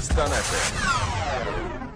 Київстан-ФМ.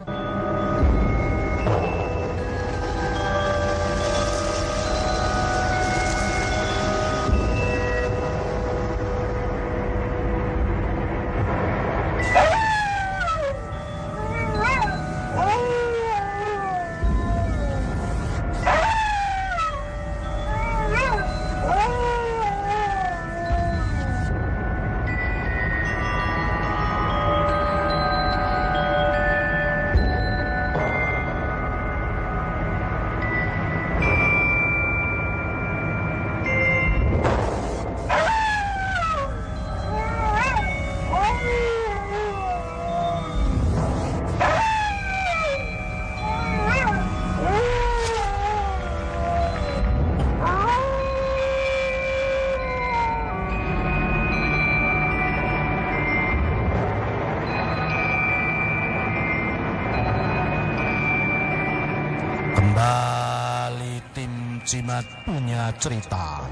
Cerita.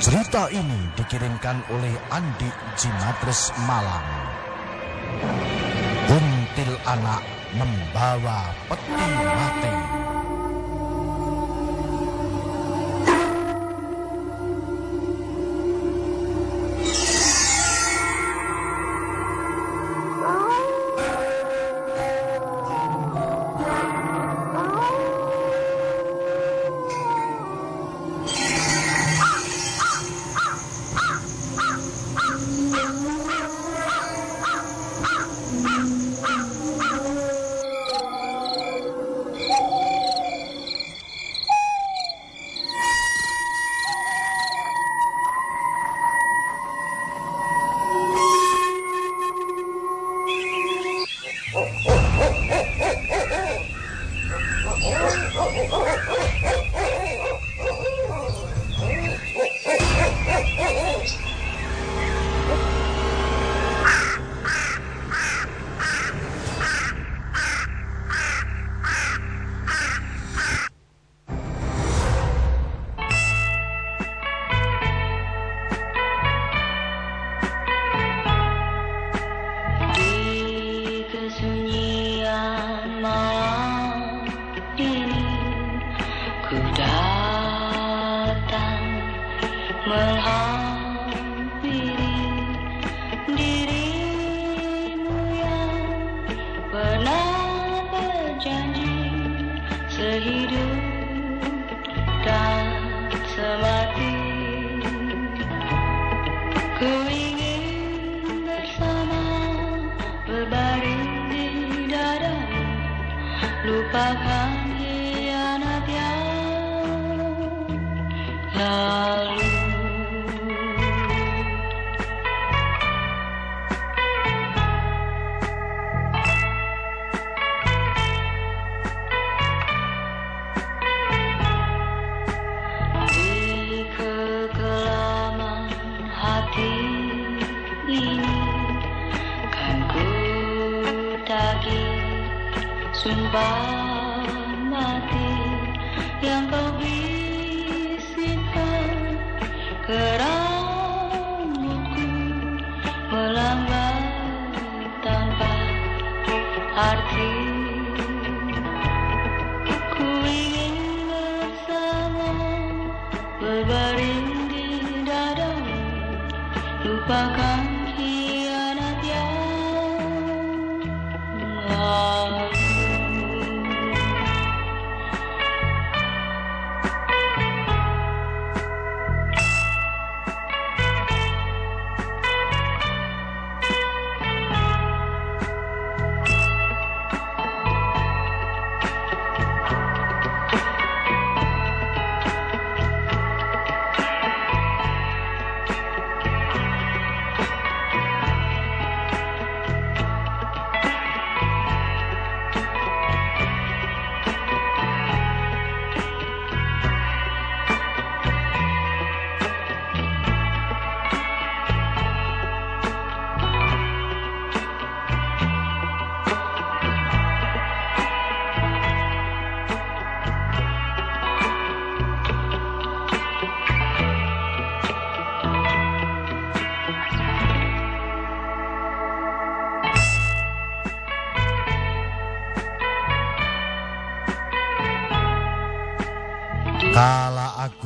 Cerita ini dikirimkan oleh Andi Jimatres Malang. Kuntil anak membawa peti mati. pagar.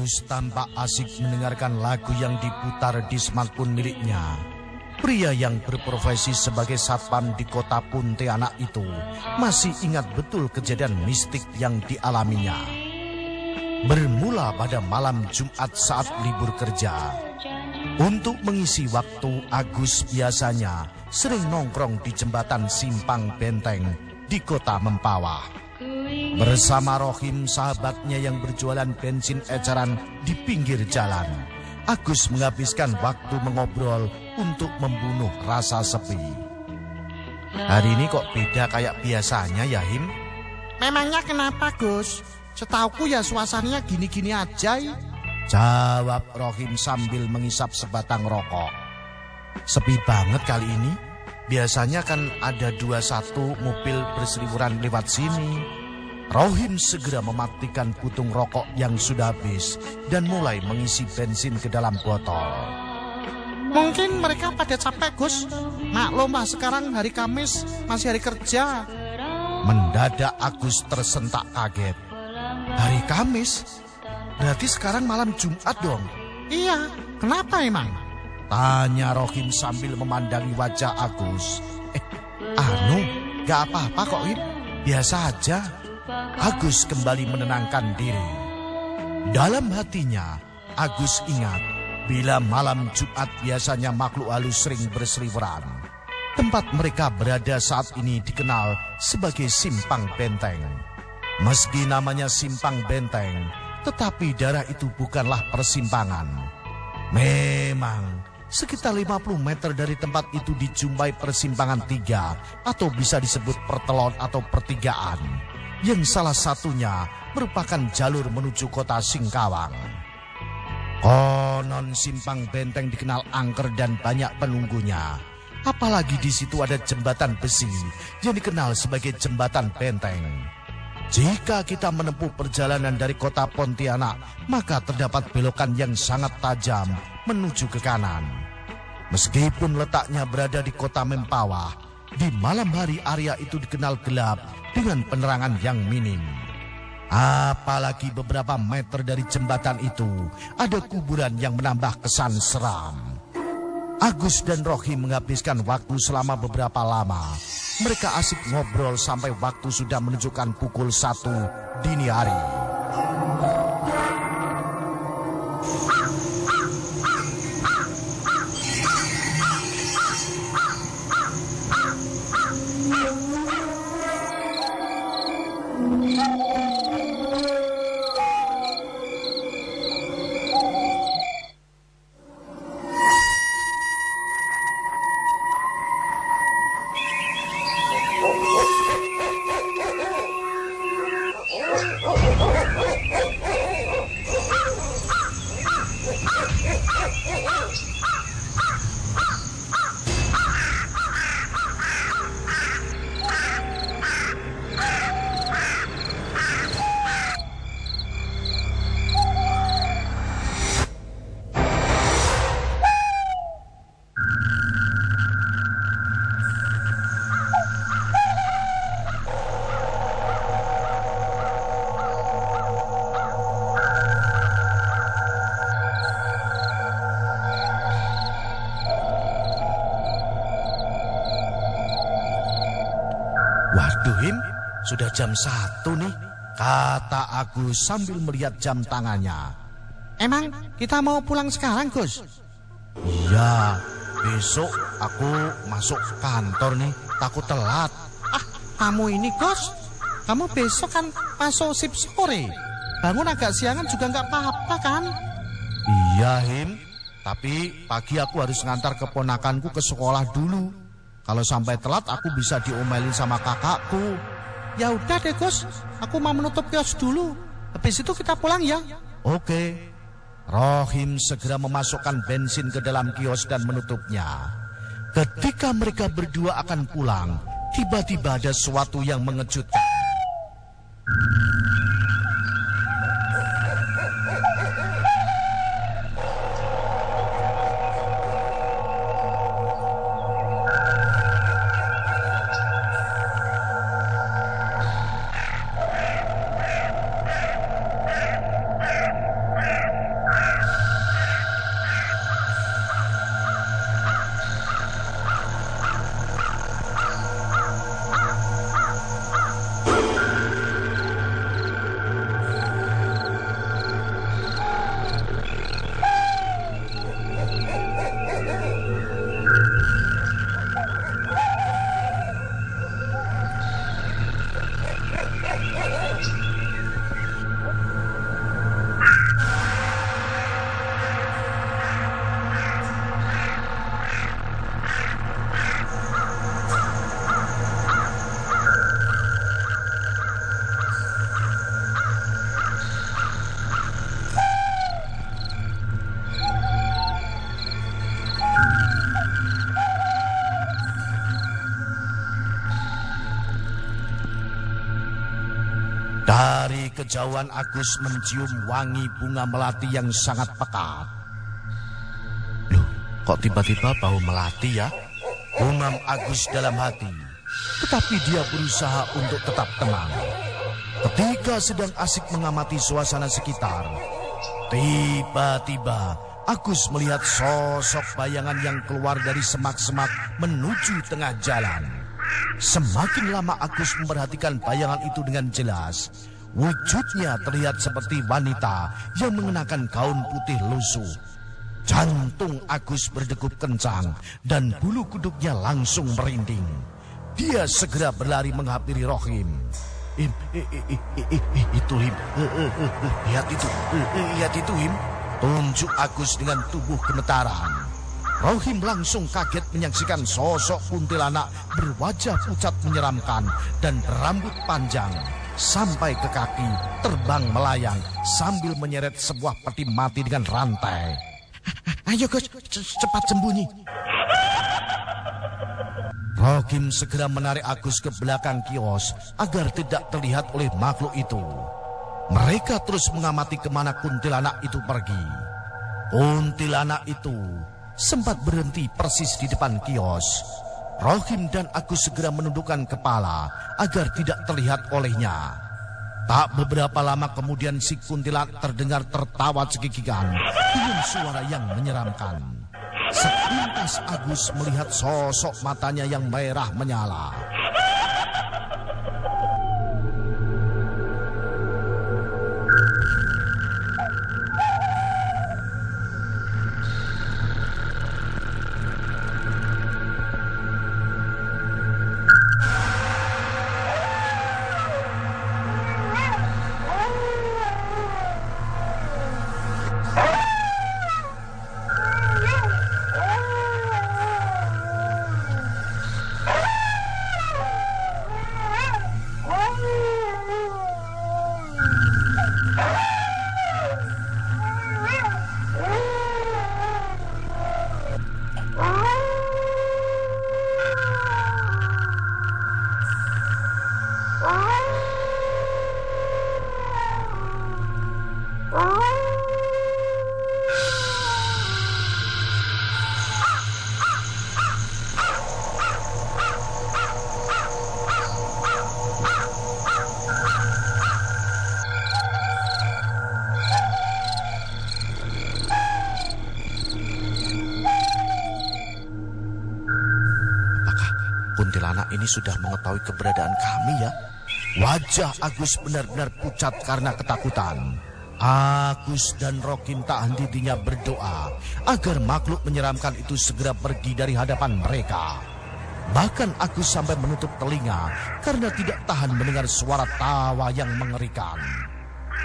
Agus tampak asik mendengarkan lagu yang diputar di smartphone miliknya, pria yang berprofesi sebagai satpam di kota Pontianak itu masih ingat betul kejadian mistik yang dialaminya. Bermula pada malam Jumat saat libur kerja, untuk mengisi waktu Agus biasanya sering nongkrong di jembatan Simpang Benteng di kota Mempawah. Bersama Rohim sahabatnya yang berjualan bensin eceran di pinggir jalan. Agus menghabiskan waktu mengobrol untuk membunuh rasa sepi. Hari ini kok beda kayak biasanya ya Him? Memangnya kenapa Gus? Setauku ya suasananya gini-gini aja. Jawab Rohim sambil mengisap sebatang rokok. Sepi banget kali ini. Biasanya kan ada dua satu mobil berseliweran lewat sini. Rohim segera mematikan putung rokok yang sudah habis dan mulai mengisi bensin ke dalam botol. Mungkin mereka pada capek, Gus. Maklum lah sekarang hari Kamis, masih hari kerja. Mendadak Agus tersentak kaget. Hari Kamis? Berarti sekarang malam Jumat dong? Iya, kenapa emang? Tanya Rohim sambil memandangi wajah Agus. Eh, anu, gak apa-apa kok, Im. Biasa aja. Agus kembali menenangkan diri. Dalam hatinya, Agus ingat bila malam Jumat biasanya makhluk halus sering berseliweran. Tempat mereka berada saat ini dikenal sebagai Simpang Benteng. Meski namanya Simpang Benteng, tetapi daerah itu bukanlah persimpangan. Memang, sekitar 50 meter dari tempat itu dijumpai persimpangan tiga atau bisa disebut pertelon atau pertigaan yang salah satunya merupakan jalur menuju kota Singkawang. Konon simpang benteng dikenal angker dan banyak penunggunya. Apalagi di situ ada jembatan besi yang dikenal sebagai jembatan benteng. Jika kita menempuh perjalanan dari kota Pontianak, maka terdapat belokan yang sangat tajam menuju ke kanan. Meskipun letaknya berada di kota Mempawah, di malam hari area itu dikenal gelap dengan penerangan yang minim. Apalagi beberapa meter dari jembatan itu ada kuburan yang menambah kesan seram. Agus dan Rohi menghabiskan waktu selama beberapa lama. Mereka asik ngobrol sampai waktu sudah menunjukkan pukul satu dini hari. Waduh Him, sudah jam satu nih, kata Agus sambil melihat jam tangannya. Emang kita mau pulang sekarang, Gus? Iya, besok aku masuk kantor nih, takut telat. Ah, kamu ini, Gus. Kamu besok kan masuk sip sore. Bangun agak siangan juga nggak apa-apa kan? Iya, Him. Tapi pagi aku harus ngantar keponakanku ke sekolah dulu. Kalau sampai telat aku bisa diomelin sama kakakku. Ya udah deh Gus, aku mau menutup kios dulu. Habis itu kita pulang ya. Oke. Rohim segera memasukkan bensin ke dalam kios dan menutupnya. Ketika mereka berdua akan pulang, tiba-tiba ada sesuatu yang mengejutkan. Kejauhan Agus mencium wangi bunga melati yang sangat pekat. Loh, kok tiba-tiba bau melati ya? Gumam Agus dalam hati. Tetapi dia berusaha untuk tetap tenang. Ketika sedang asik mengamati suasana sekitar, tiba-tiba Agus melihat sosok bayangan yang keluar dari semak-semak menuju tengah jalan. Semakin lama Agus memperhatikan bayangan itu dengan jelas. Wujudnya terlihat seperti wanita yang mengenakan gaun putih lusuh. Jantung Agus berdegup kencang dan bulu kuduknya langsung merinding. Dia segera berlari menghampiri Rohim. Im, itu Him. Lihat itu, lihat itu Him. Tunjuk Agus dengan tubuh gemetaran. Rohim langsung kaget menyaksikan sosok kuntilanak berwajah pucat menyeramkan dan berambut panjang sampai ke kaki terbang melayang sambil menyeret sebuah peti mati dengan rantai. Ayo Gus, cepat sembunyi. Rokim segera menarik Agus ke belakang kios agar tidak terlihat oleh makhluk itu. Mereka terus mengamati ke mana kuntilanak itu pergi. Kuntilanak itu sempat berhenti persis di depan kios. Rohim dan Agus segera menundukkan kepala agar tidak terlihat olehnya. Tak beberapa lama kemudian si kuntilanak terdengar tertawa cekikikan dengan suara yang menyeramkan. Sepintas Agus melihat sosok matanya yang merah menyala. Sudah mengetahui keberadaan kami ya. Wajah Agus benar-benar pucat karena ketakutan. Agus dan Rokim tak henti-hentinya berdoa agar makhluk menyeramkan itu segera pergi dari hadapan mereka. Bahkan Agus sampai menutup telinga karena tidak tahan mendengar suara tawa yang mengerikan.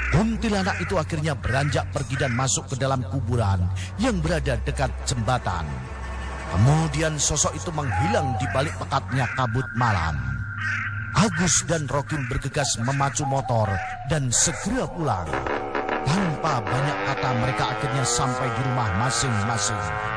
Kuntilanak itu akhirnya beranjak pergi dan masuk ke dalam kuburan yang berada dekat jembatan. Kemudian sosok itu menghilang di balik pekatnya kabut malam. Agus dan Rokim bergegas memacu motor dan segera pulang. Tanpa banyak kata mereka akhirnya sampai di rumah masing-masing.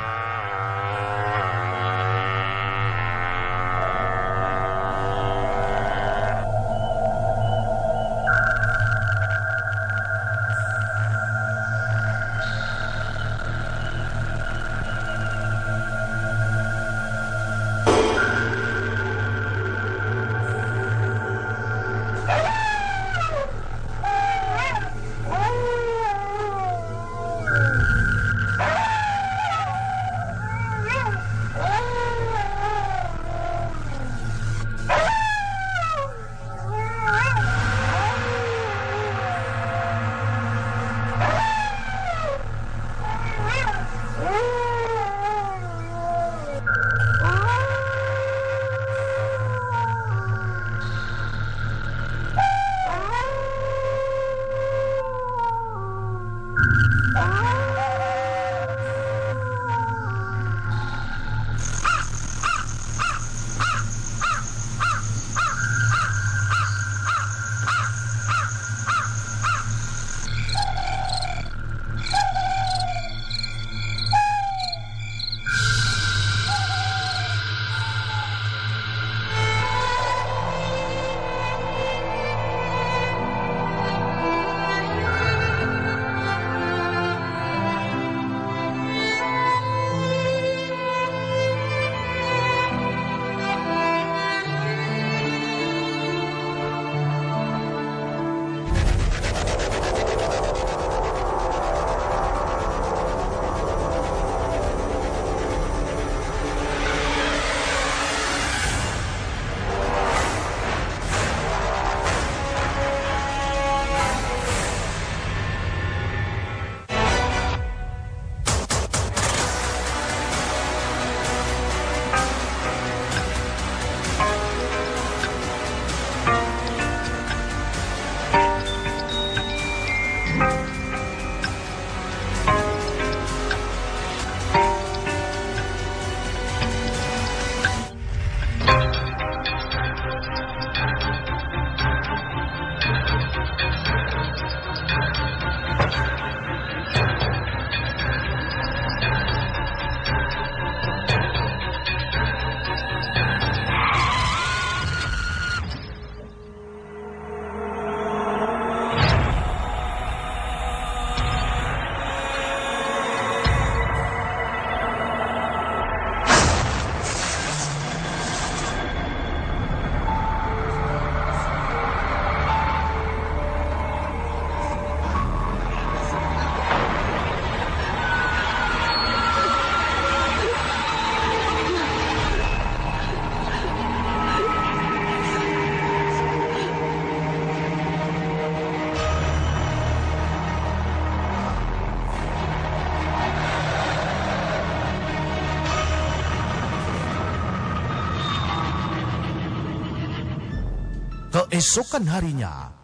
Keesokan harinya,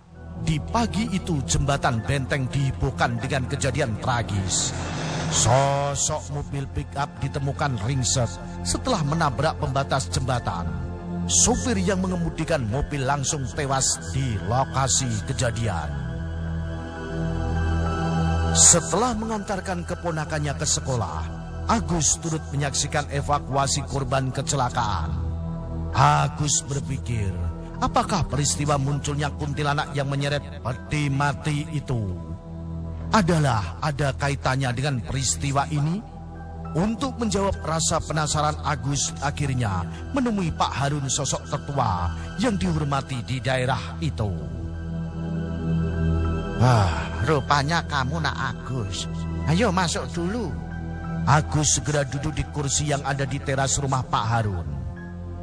di pagi itu jembatan benteng dihebohkan dengan kejadian tragis. Sosok mobil pick-up ditemukan ringsek setelah menabrak pembatas jembatan. Sopir yang mengemudikan mobil langsung tewas di lokasi kejadian. Setelah mengantarkan keponakannya ke sekolah, Agus turut menyaksikan evakuasi korban kecelakaan. Agus berpikir, apakah peristiwa munculnya kuntilanak yang menyeret peti mati itu adalah ada kaitannya dengan peristiwa ini? Untuk menjawab rasa penasaran Agus akhirnya menemui Pak Harun sosok tertua yang dihormati di daerah itu. Wah, rupanya kamu nak Agus. Ayo masuk dulu. Agus segera duduk di kursi yang ada di teras rumah Pak Harun.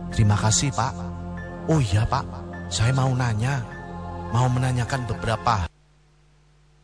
Terima kasih Pak. Oh iya Pak, saya mau nanya. Mau menanyakan beberapa